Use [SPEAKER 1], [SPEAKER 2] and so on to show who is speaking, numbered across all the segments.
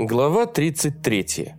[SPEAKER 1] Глава 33.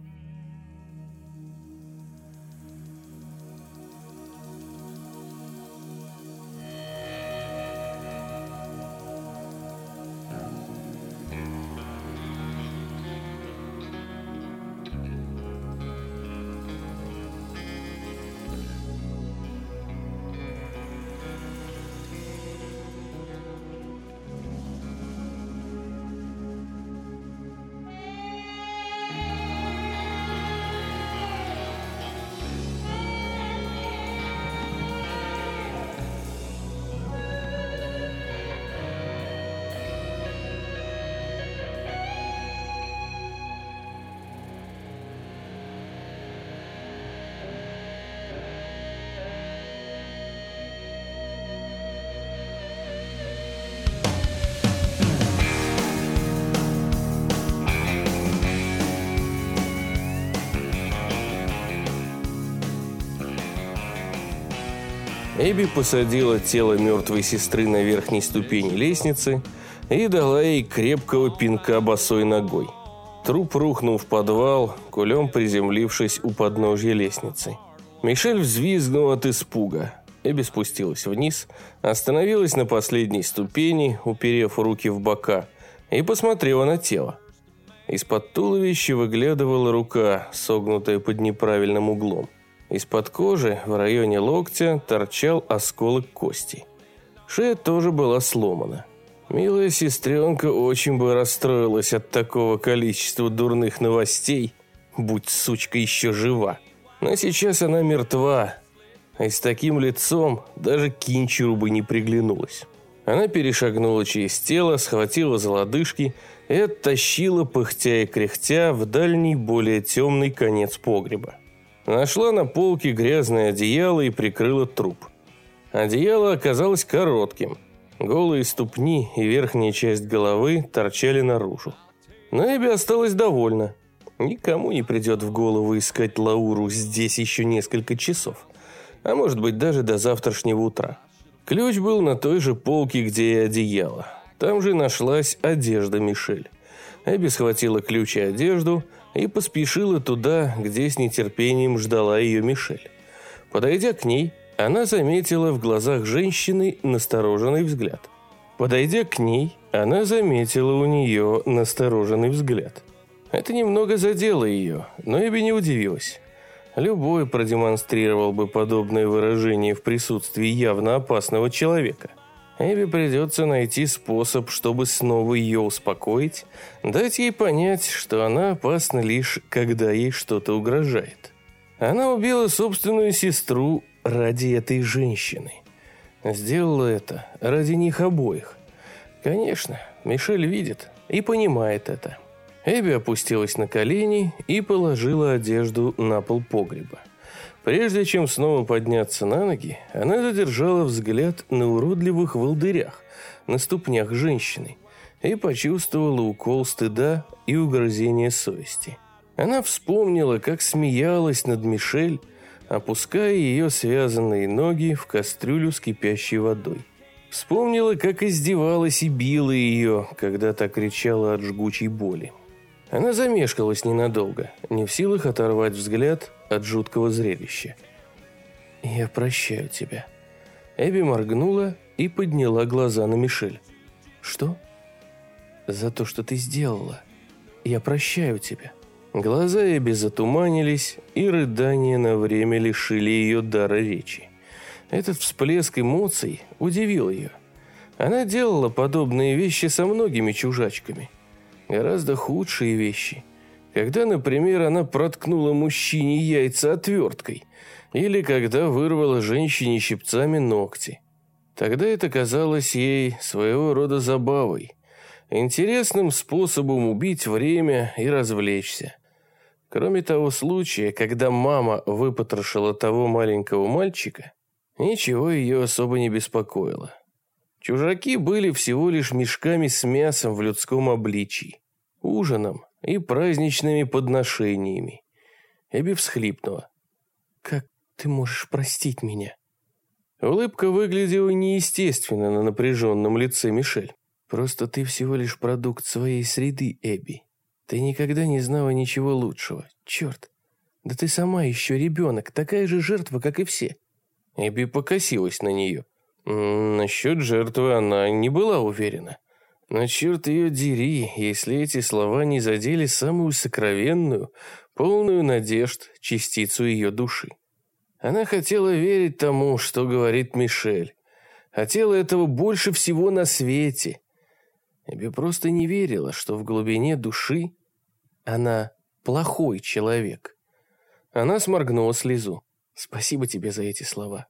[SPEAKER 1] Эбби посадила тело мертвой сестры на верхней ступени лестницы и дала ей крепкого пинка босой ногой. Труп рухнул в подвал, кулем приземлившись у подножья лестницы. Мишель взвизгнул от испуга. Эбби спустилась вниз, остановилась на последней ступени, уперев руки в бока, и посмотрела на тело. Из-под туловища выглядывала рука, согнутая под неправильным углом. Из-под кожи в районе локтя торчал осколок кости. Шея тоже была сломана. Милая сестренка очень бы расстроилась от такого количества дурных новостей, будь сучка еще жива. Но сейчас она мертва, и с таким лицом даже кинчеру бы не приглянулась. Она перешагнула через тело, схватила за лодыжки и оттащила, пыхтя и кряхтя, в дальний, более темный конец погреба. Нашла на полке грязное одеяло и прикрыла труп. Одеяло оказалось коротким. Голые ступни и верхняя часть головы торчали наружу. Но Эбби осталась довольна. Никому не придет в голову искать Лауру здесь еще несколько часов. А может быть, даже до завтрашнего утра. Ключ был на той же полке, где и одеяло. Там же нашлась одежда Мишель. Эбби схватила ключ и одежду – и поспешила туда, где с нетерпением ждала ее Мишель. Подойдя к ней, она заметила в глазах женщины настороженный взгляд. Подойдя к ней, она заметила у нее настороженный взгляд. Это немного задело ее, но Эбби не удивилась. Любой продемонстрировал бы подобное выражение в присутствии явно опасного человека. Эбби придется найти способ, чтобы снова ее успокоить, дать ей понять, что она опасна лишь, когда ей что-то угрожает. Она убила собственную сестру ради этой женщины. Сделала это ради них обоих. Конечно, Мишель видит и понимает это. Эбби опустилась на колени и положила одежду на пол погреба. Прежде чем снова подняться на ноги, она задержала взгляд на уродливых волдырях на ступнях женщины и почувствовала укол стыда и угрызения совести. Она вспомнила, как смеялась над Мишель, опуская ее связанные ноги в кастрюлю с кипящей водой. Вспомнила, как издевалась и била ее, когда та кричала от жгучей боли. Она замешкалась ненадолго, не в силах оторвать взгляд от жуткого зрелища. «Я прощаю тебя». Эбби моргнула и подняла глаза на Мишель. «Что?» «За то, что ты сделала. Я прощаю тебя». Глаза Эбби затуманились, и рыдания на время лишили ее дара речи. Этот всплеск эмоций удивил ее. Она делала подобные вещи со многими чужачками. Гораздо худшие вещи – когда, например, она проткнула мужчине яйца отверткой, или когда вырвала женщине щипцами ногти. Тогда это казалось ей своего рода забавой, интересным способом убить время и развлечься. Кроме того случая, когда мама выпотрошила того маленького мальчика, ничего ее особо не беспокоило. Чужаки были всего лишь мешками с мясом в людском обличии, ужином, и праздничными подношениями. Эбби всхлипнула. «Как ты можешь простить меня?» Улыбка выглядела неестественно на напряженном лице Мишель. «Просто ты всего лишь продукт своей среды, Эбби. Ты никогда не знала ничего лучшего. Черт, да ты сама еще ребенок, такая же жертва, как и все. Эбби покосилась на нее. Насчет жертвы она не была уверена. Но черт ее дери, если эти слова не задели самую сокровенную, полную надежд частицу ее души. Она хотела верить тому, что говорит Мишель. Хотела этого больше всего на свете. Эбби просто не верила, что в глубине души она плохой человек. Она сморгнула слезу. «Спасибо тебе за эти слова.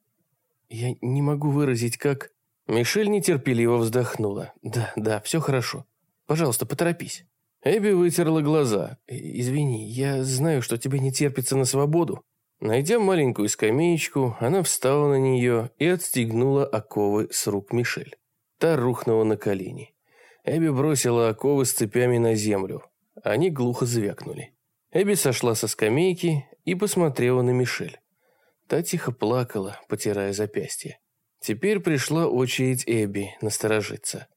[SPEAKER 1] Я не могу выразить, как...» Мишель нетерпеливо вздохнула. «Да, да, все хорошо. Пожалуйста, поторопись». Эбби вытерла глаза. «Извини, я знаю, что тебе не терпится на свободу». Найдя маленькую скамеечку, она встала на нее и отстегнула оковы с рук Мишель. Та рухнула на колени. Эбби бросила оковы с цепями на землю. Они глухо звякнули. Эбби сошла со скамейки и посмотрела на Мишель. Та тихо плакала, потирая запястье. Теперь пришла очередь Эбби насторожиться.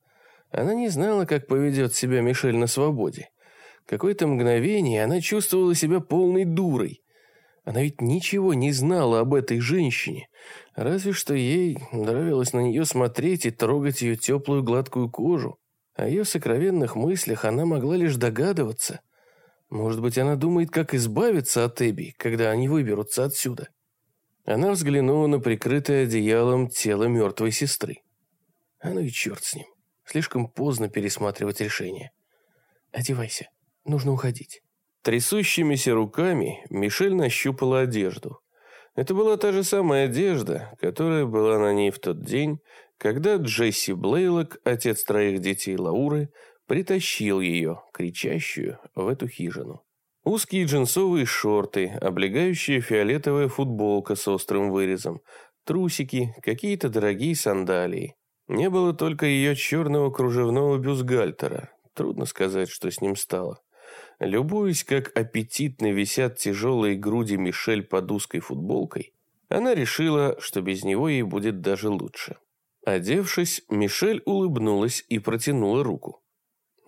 [SPEAKER 1] Она не знала, как поведет себя Мишель на свободе. Какое-то мгновение она чувствовала себя полной дурой. Она ведь ничего не знала об этой женщине, разве что ей нравилось на нее смотреть и трогать ее теплую гладкую кожу. О ее сокровенных мыслях она могла лишь догадываться. Может быть, она думает, как избавиться от Эбби, когда они выберутся отсюда. Она взглянула на прикрытое одеялом тело мертвой сестры. А ну и черт с ним. Слишком поздно пересматривать решение. Одевайся, нужно уходить. Трясущимися руками Мишель нащупала одежду. Это была та же самая одежда, которая была на ней в тот день, когда Джесси Блейлок, отец троих детей Лауры, притащил ее, кричащую, в эту хижину. Узкие джинсовые шорты, облегающая фиолетовая футболка с острым вырезом, трусики, какие-то дорогие сандалии. Не было только ее черного кружевного бюстгальтера. Трудно сказать, что с ним стало. Любуясь, как аппетитно висят тяжелые груди Мишель под узкой футболкой, она решила, что без него ей будет даже лучше. Одевшись, Мишель улыбнулась и протянула руку.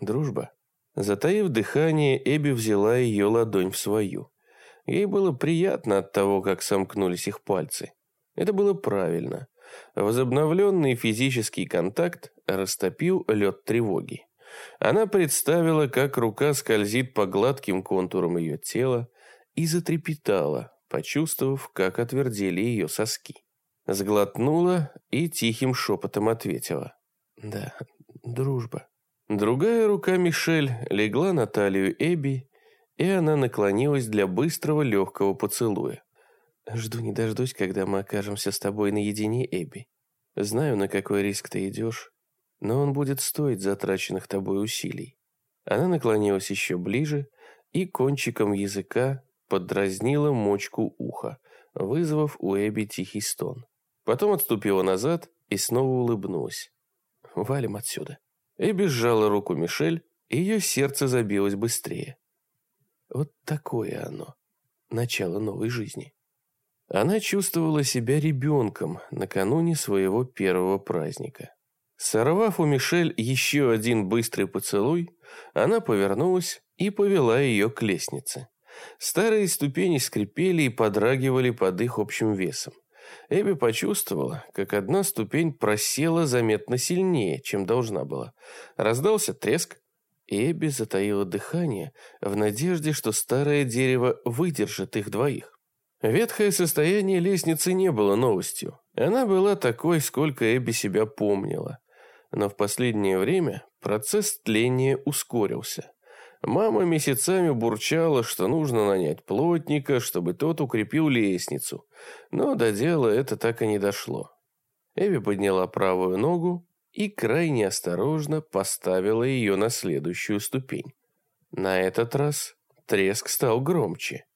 [SPEAKER 1] «Дружба». Затаив дыхание, Эбби взяла ее ладонь в свою. Ей было приятно от того, как сомкнулись их пальцы. Это было правильно. Возобновленный физический контакт растопил лед тревоги. Она представила, как рука скользит по гладким контурам ее тела и затрепетала, почувствовав, как отвердели ее соски. Сглотнула и тихим шепотом ответила. «Да, дружба». Другая рука Мишель легла на талию Эбби, и она наклонилась для быстрого легкого поцелуя. «Жду не дождусь, когда мы окажемся с тобой наедине, Эбби. Знаю, на какой риск ты идешь, но он будет стоить затраченных тобой усилий». Она наклонилась еще ближе и кончиком языка подразнила мочку уха, вызвав у Эбби тихий стон. Потом отступила назад и снова улыбнулась. «Валим отсюда». Эбби сжала руку Мишель, и ее сердце забилось быстрее. Вот такое оно, начало новой жизни. Она чувствовала себя ребенком накануне своего первого праздника. Сорвав у Мишель еще один быстрый поцелуй, она повернулась и повела ее к лестнице. Старые ступени скрипели и подрагивали под их общим весом. Эбби почувствовала, как одна ступень просела заметно сильнее, чем должна была. Раздался треск, и Эбби затаила дыхание в надежде, что старое дерево выдержит их двоих. Ветхое состояние лестницы не было новостью. Она была такой, сколько Эбби себя помнила. Но в последнее время процесс тления ускорился. Мама месяцами бурчала, что нужно нанять плотника, чтобы тот укрепил лестницу. Но до дела это так и не дошло. Эви подняла правую ногу и крайне осторожно поставила ее на следующую ступень. На этот раз треск стал громче.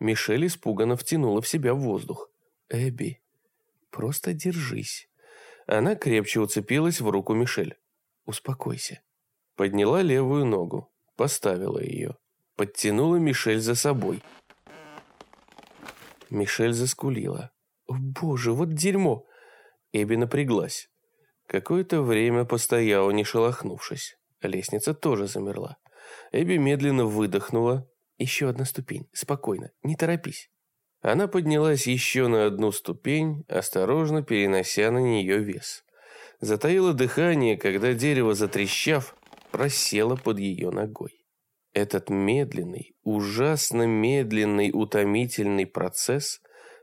[SPEAKER 1] Мишель испуганно втянула в себя воздух. «Эбби, просто держись». Она крепче уцепилась в руку Мишель. «Успокойся». Подняла левую ногу поставила ее. Подтянула Мишель за собой. Мишель заскулила. «О, боже, вот дерьмо!» Эбби напряглась. Какое-то время постояла, не шелохнувшись. Лестница тоже замерла. Эбби медленно выдохнула. «Еще одна ступень. Спокойно. Не торопись». Она поднялась еще на одну ступень, осторожно перенося на нее вес. Затаила дыхание, когда дерево, затрещав, просело под ее ногой. Этот медленный, ужасно медленный, утомительный процесс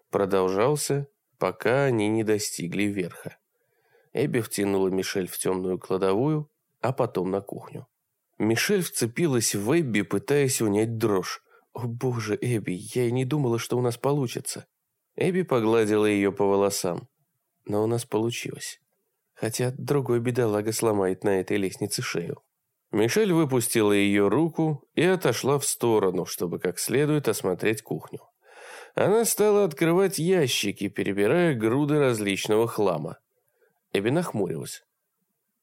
[SPEAKER 1] продолжался, пока они не достигли верха. Эбби втянула Мишель в темную кладовую, а потом на кухню. Мишель вцепилась в Эбби, пытаясь унять дрожь. «О боже, Эбби, я и не думала, что у нас получится». Эбби погладила ее по волосам. Но у нас получилось. Хотя другой бедолага сломает на этой лестнице шею. Мишель выпустила ее руку и отошла в сторону, чтобы как следует осмотреть кухню. Она стала открывать ящики, перебирая груды различного хлама. Эбби нахмурилась.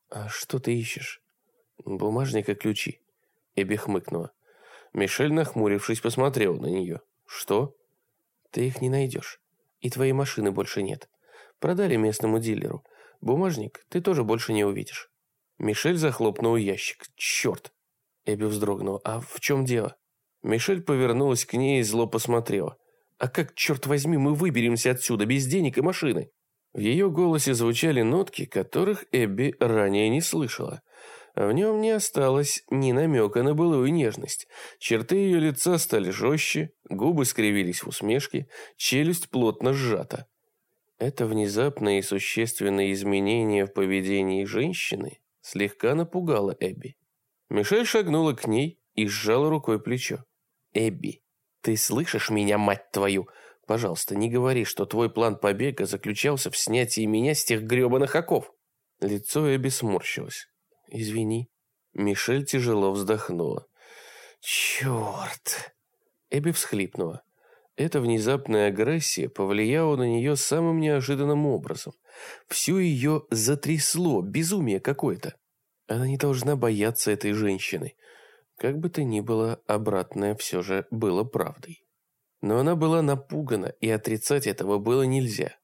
[SPEAKER 1] «А что ты ищешь?» «Бумажник и ключи». Эбби хмыкнула. Мишель, нахмурившись, посмотрел на нее. «Что?» «Ты их не найдешь. И твоей машины больше нет. Продали местному дилеру. Бумажник ты тоже больше не увидишь». Мишель захлопнул ящик. «Черт!» Эбби вздрогнула. «А в чем дело?» Мишель повернулась к ней и зло посмотрела. «А как, черт возьми, мы выберемся отсюда без денег и машины?» В ее голосе звучали нотки, которых Эбби ранее не слышала. В нем не осталось ни намека на былую нежность. Черты ее лица стали жестче, губы скривились в усмешке, челюсть плотно сжата. Это внезапное и существенное изменение в поведении женщины слегка напугало Эбби. Мишель шагнула к ней и сжала рукой плечо. «Эбби, ты слышишь меня, мать твою? Пожалуйста, не говори, что твой план побега заключался в снятии меня с тех гребаных оков». Лицо Эбби сморщилось. «Извини». Мишель тяжело вздохнула. «Черт!» Эбби всхлипнула. Эта внезапная агрессия повлияла на нее самым неожиданным образом. Всю ее затрясло, безумие какое-то. Она не должна бояться этой женщины. Как бы то ни было, обратное все же было правдой. Но она была напугана, и отрицать этого было нельзя.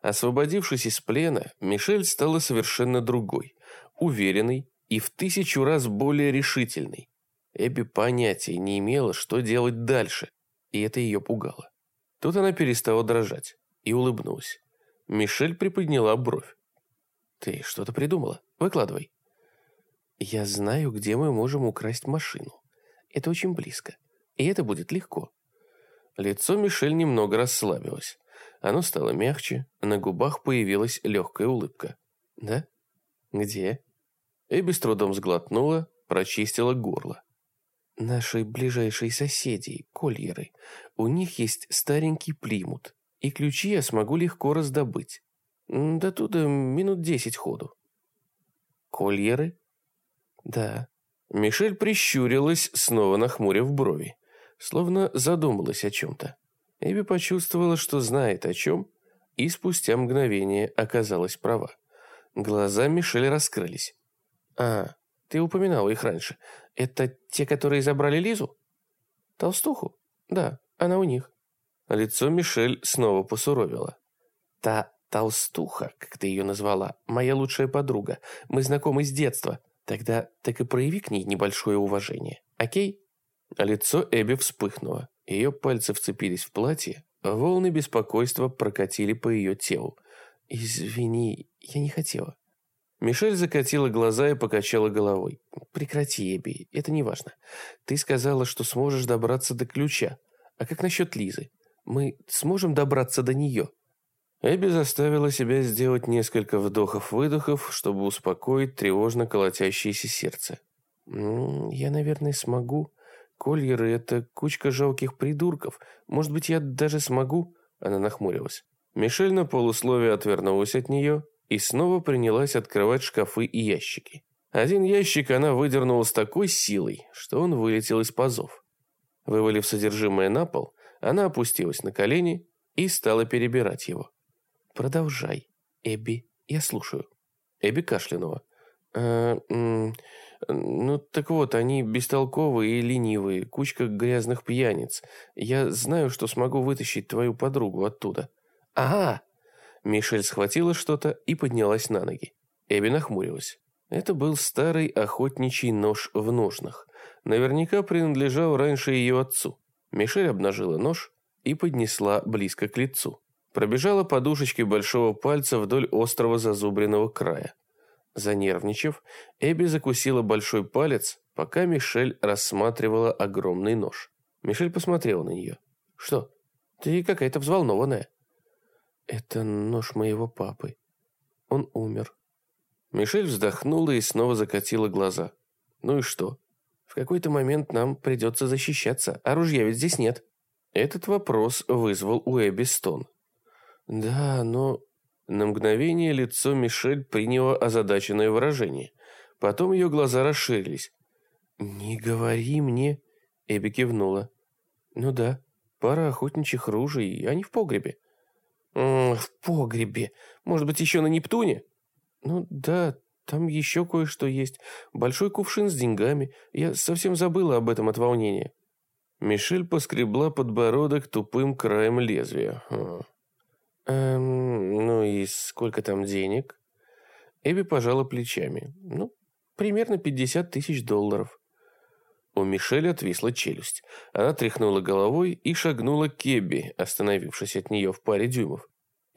[SPEAKER 1] Освободившись из плена, Мишель стала совершенно другой уверенный и в тысячу раз более решительный. Эбби понятия не имела, что делать дальше, и это ее пугало. Тут она перестала дрожать и улыбнулась. Мишель приподняла бровь. «Ты что-то придумала? Выкладывай». «Я знаю, где мы можем украсть машину. Это очень близко, и это будет легко». Лицо Мишель немного расслабилось. Оно стало мягче, на губах появилась легкая улыбка. «Да? Где?» Эбби с трудом сглотнула, прочистила горло. «Наши ближайшие соседи, кольеры. У них есть старенький плимут, и ключи я смогу легко раздобыть. До туда минут десять ходу». «Кольеры?» «Да». Мишель прищурилась, снова нахмурив брови, словно задумалась о чем-то. Эбби почувствовала, что знает о чем, и спустя мгновение оказалась права. Глаза Мишель раскрылись. «А, ты упоминал их раньше. Это те, которые забрали Лизу?» «Толстуху? Да, она у них». Лицо Мишель снова посуровило. «Та толстуха, как ты ее назвала, моя лучшая подруга. Мы знакомы с детства. Тогда так и прояви к ней небольшое уважение. Окей?» Лицо Эбби вспыхнуло. Ее пальцы вцепились в платье. Волны беспокойства прокатили по ее телу. «Извини, я не хотела». Мишель закатила глаза и покачала головой. «Прекрати, Эбби, это не важно. Ты сказала, что сможешь добраться до ключа. А как насчет Лизы? Мы сможем добраться до нее?» Эбби заставила себя сделать несколько вдохов-выдохов, чтобы успокоить тревожно колотящееся сердце. «Я, наверное, смогу. Кольеры — это кучка жалких придурков. Может быть, я даже смогу?» Она нахмурилась. Мишель на полусловие отвернулась от нее и снова принялась открывать шкафы и ящики. Один ящик она выдернула с такой силой, что он вылетел из пазов. Вывалив содержимое на пол, она опустилась на колени и стала перебирать его. «Продолжай, Эбби, я слушаю». Эбби кашлянула. «А, ну, так вот, они бестолковые и ленивые, кучка грязных пьяниц. Я знаю, что смогу вытащить твою подругу оттуда». «Ага, Мишель схватила что-то и поднялась на ноги. Эбби нахмурилась. Это был старый охотничий нож в ножнах. Наверняка принадлежал раньше ее отцу. Мишель обнажила нож и поднесла близко к лицу. Пробежала подушечкой большого пальца вдоль острого зазубренного края. Занервничав, Эбби закусила большой палец, пока Мишель рассматривала огромный нож. Мишель посмотрела на нее. «Что? Ты какая-то взволнованная». «Это нож моего папы. Он умер». Мишель вздохнула и снова закатила глаза. «Ну и что? В какой-то момент нам придется защищаться, а ружья ведь здесь нет». Этот вопрос вызвал у Эбби стон. «Да, но...» На мгновение лицо Мишель приняло озадаченное выражение. Потом ее глаза расширились. «Не говори мне...» Эбби кивнула. «Ну да, пара охотничьих ружей, они в погребе». «М -м, «В погребе? Может быть, еще на Нептуне?» «Ну да, там еще кое-что есть. Большой кувшин с деньгами. Я совсем забыла об этом от волнения». Мишель поскребла подбородок тупым краем лезвия. Хм. «Эм, ну и сколько там денег?» Эбби пожала плечами. «Ну, примерно 50 тысяч долларов». У Мишель отвисла челюсть. Она тряхнула головой и шагнула к Эбби, остановившись от нее в паре дюймов.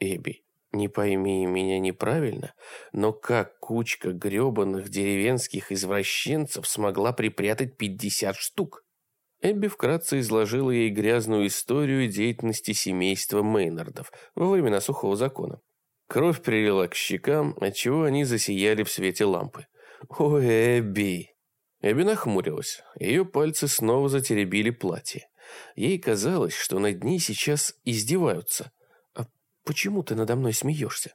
[SPEAKER 1] «Эбби, не пойми меня неправильно, но как кучка гребаных деревенских извращенцев смогла припрятать 50 штук? Эбби вкратце изложила ей грязную историю деятельности семейства Мейнардов во времена сухого закона. Кровь прилила к щекам, отчего они засияли в свете лампы. «О, Эбби!» Эбби нахмурилась. Ее пальцы снова затеребили платье. Ей казалось, что над ней сейчас издеваются – Почему ты надо мной смеешься?»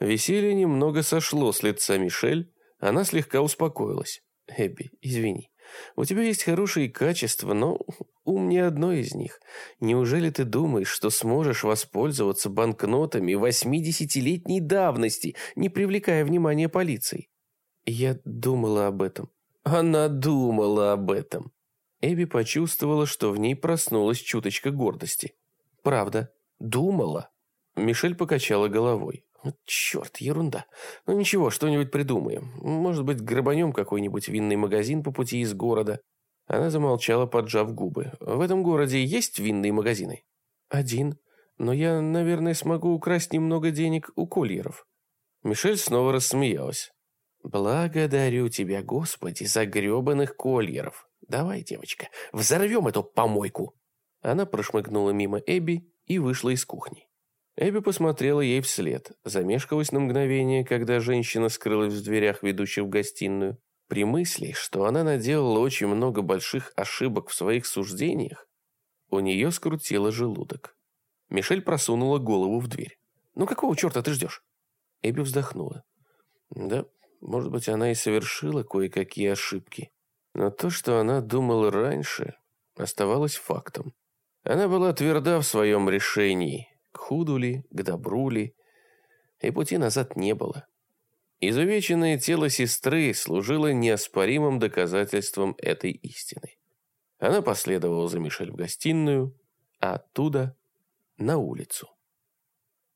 [SPEAKER 1] Веселье немного сошло с лица Мишель, она слегка успокоилась. «Эбби, извини, у тебя есть хорошие качества, но ум не одно из них. Неужели ты думаешь, что сможешь воспользоваться банкнотами восьмидесятилетней давности, не привлекая внимания полиции?» Я думала об этом. Она думала об этом. Эбби почувствовала, что в ней проснулась чуточка гордости. Правда, думала. Мишель покачала головой. «Черт, ерунда. Ну ничего, что-нибудь придумаем. Может быть, грабанем какой-нибудь винный магазин по пути из города». Она замолчала, поджав губы. «В этом городе есть винные магазины?» «Один. Но я, наверное, смогу украсть немного денег у кольеров». Мишель снова рассмеялась. «Благодарю тебя, Господи, за гребаных кольеров. Давай, девочка, взорвем эту помойку». Она прошмыгнула мимо Эбби и вышла из кухни. Эбби посмотрела ей вслед, замешкалась на мгновение, когда женщина скрылась в дверях, ведущих в гостиную. При мысли, что она наделала очень много больших ошибок в своих суждениях, у нее скрутило желудок. Мишель просунула голову в дверь. «Ну какого черта ты ждешь?» Эбби вздохнула. «Да, может быть, она и совершила кое-какие ошибки. Но то, что она думала раньше, оставалось фактом. Она была тверда в своем решении, к худу ли, к добру ли, и пути назад не было. Изувеченное тело сестры служило неоспоримым доказательством этой истины. Она последовала за Мишель в гостиную, а оттуда на улицу.